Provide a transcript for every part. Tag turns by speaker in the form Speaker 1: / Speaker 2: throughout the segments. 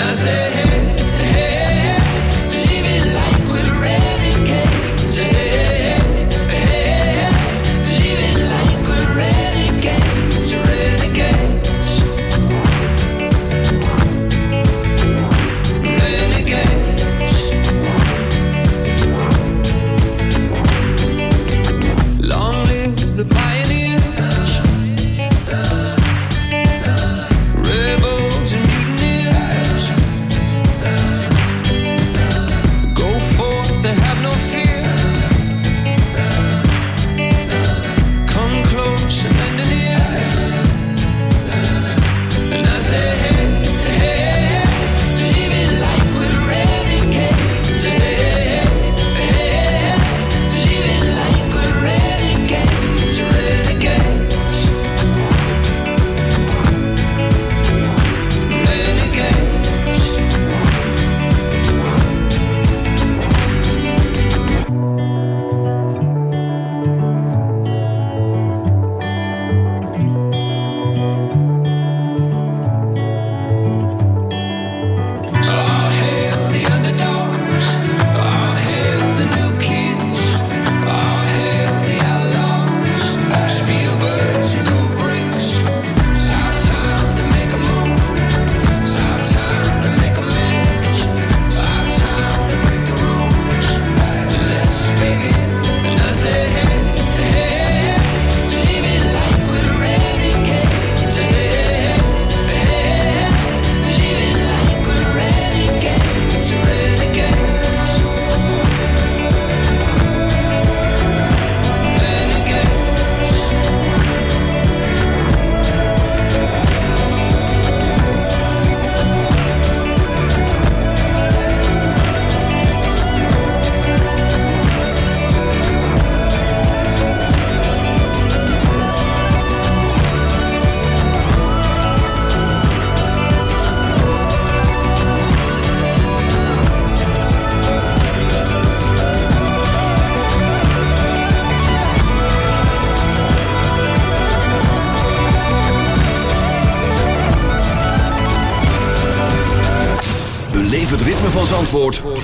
Speaker 1: Minas Gerais.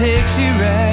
Speaker 2: inside you
Speaker 3: this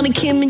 Speaker 3: wanna Kim and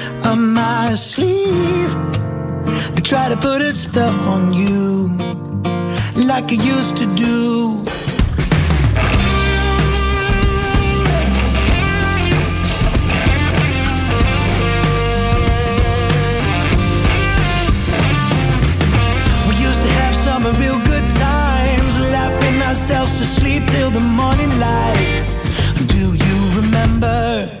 Speaker 4: on my sleeve and try to put a spell on you like I used to do. We used to have some real good times Laughing ourselves to sleep till the morning light Do you remember?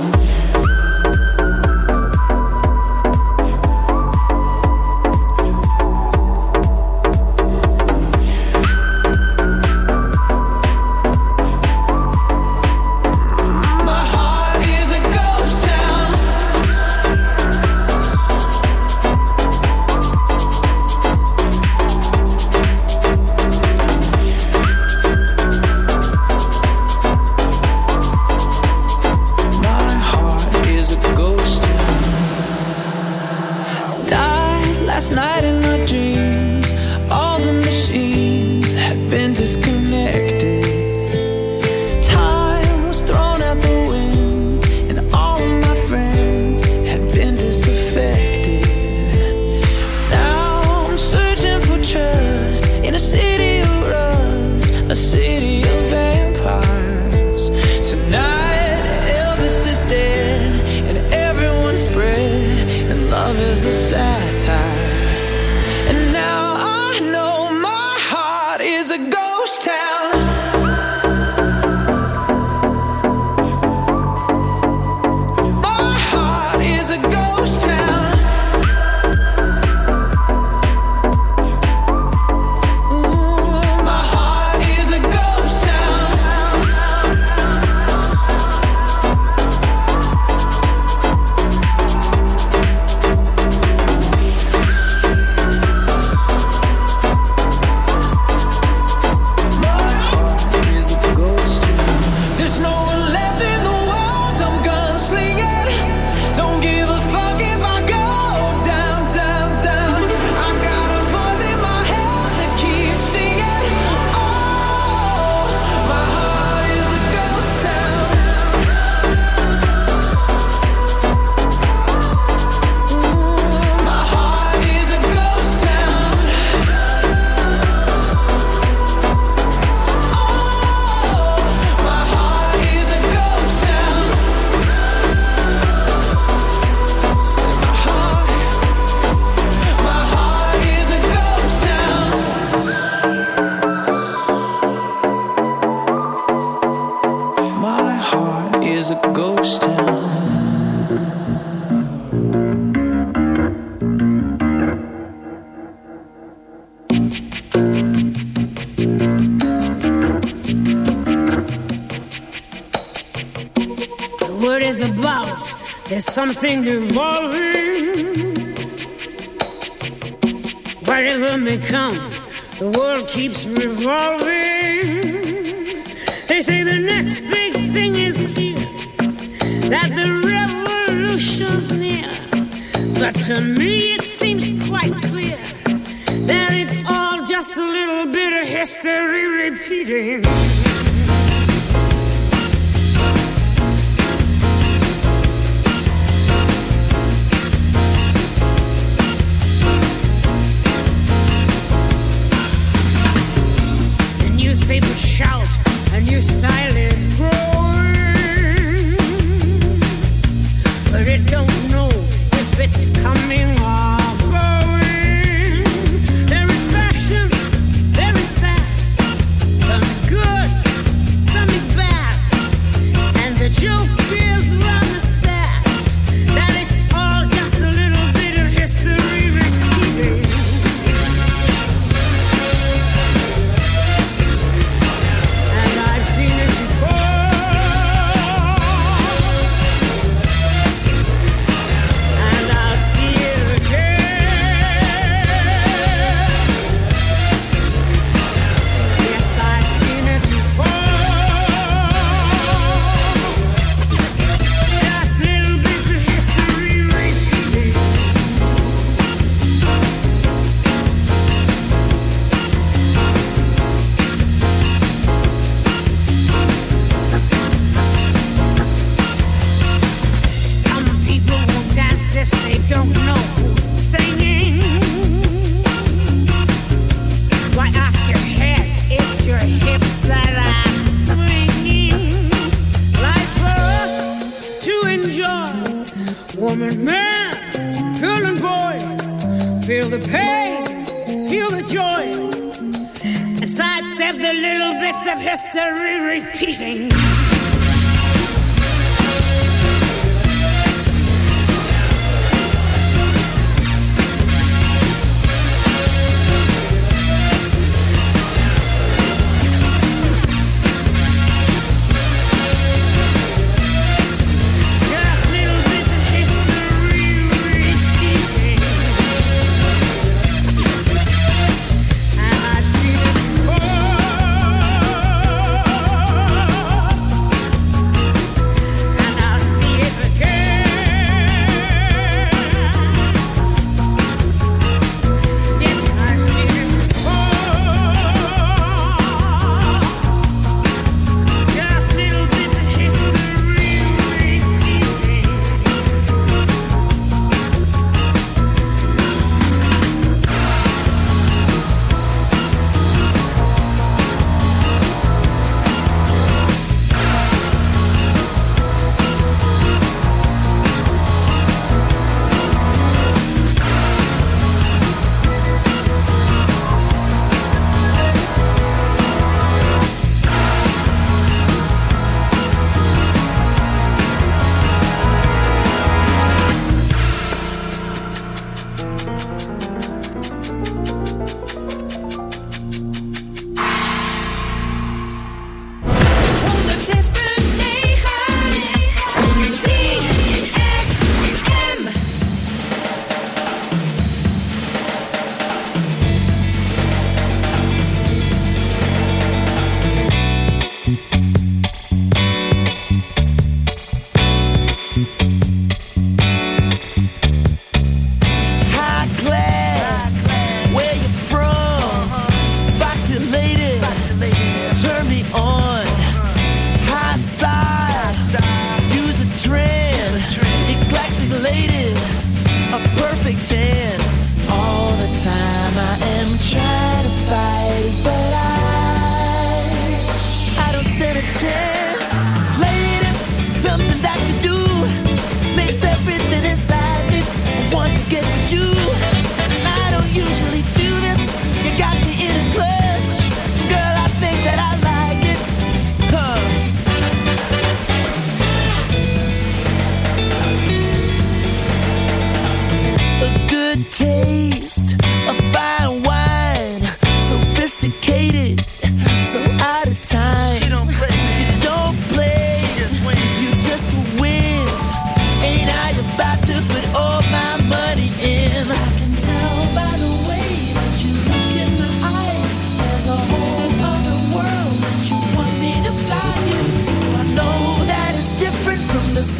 Speaker 5: Something evolving.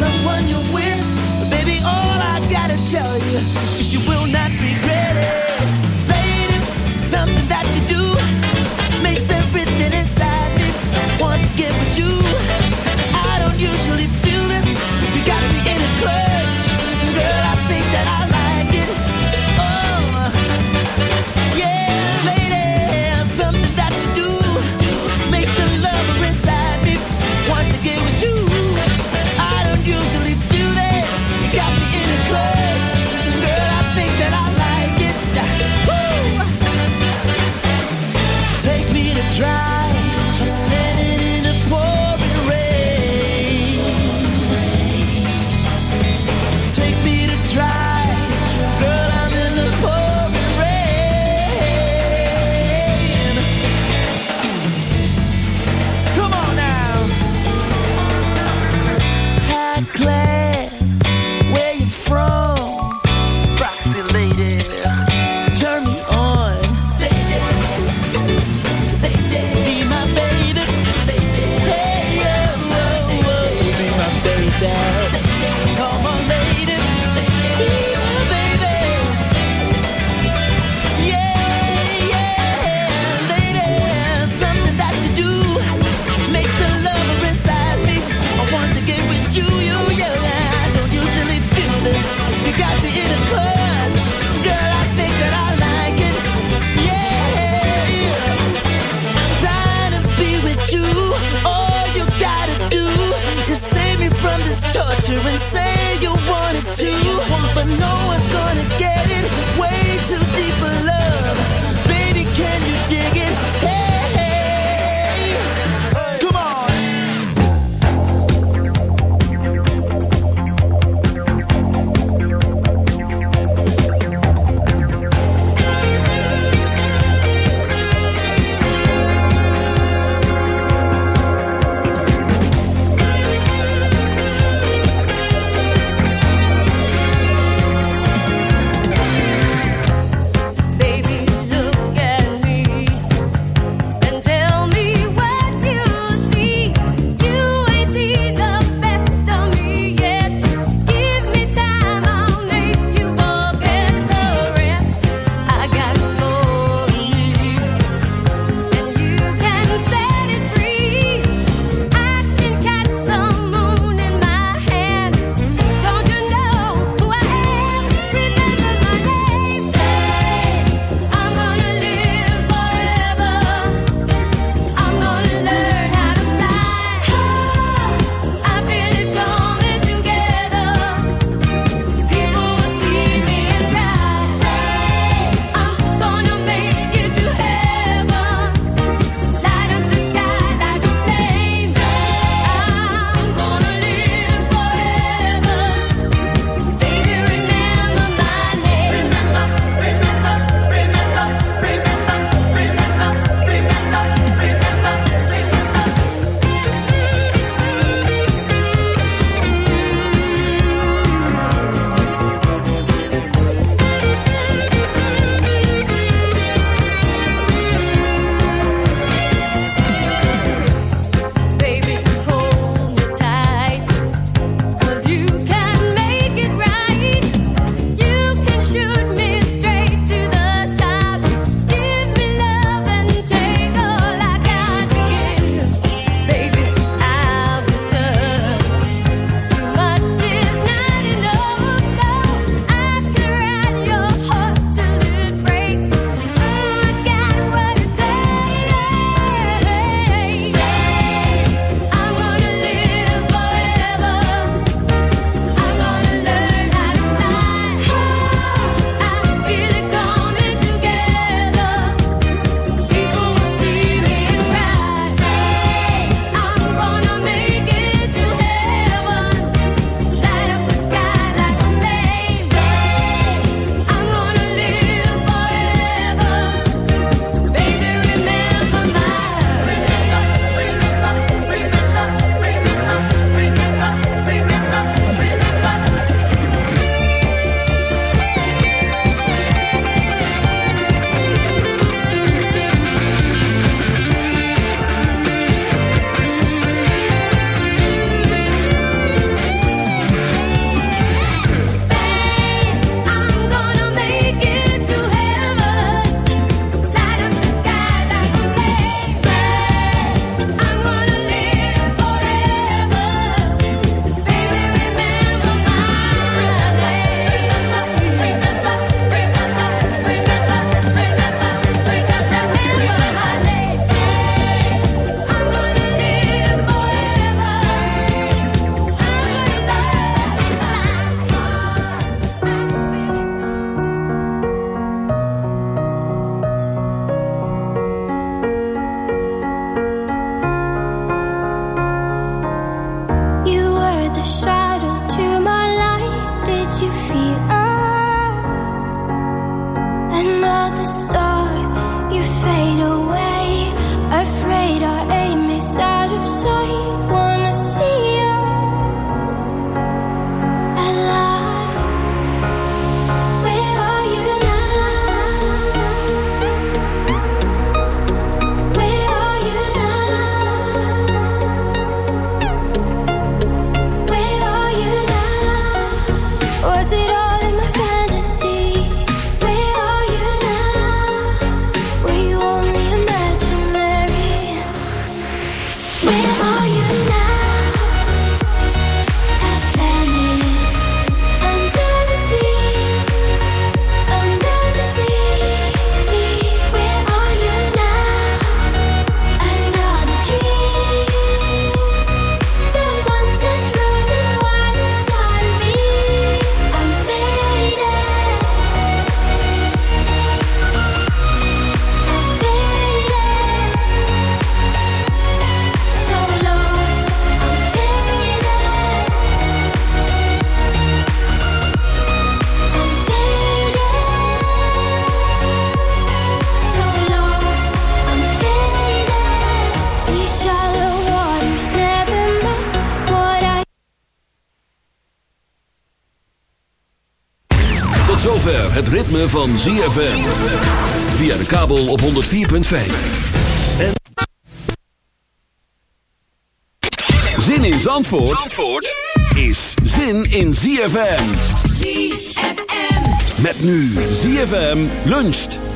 Speaker 1: somewhere. Het ritme van ZFM. Via de kabel op 104.5. En... Zin in Zandvoort, Zandvoort is zin in ZFM.
Speaker 6: ZFM.
Speaker 1: Met nu ZFM luncht.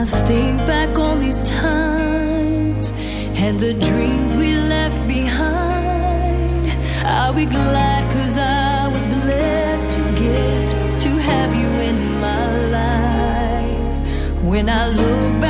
Speaker 7: I think back on these times and the dreams we left behind, I'll be glad cause I was blessed to get to have you in my life. When I look back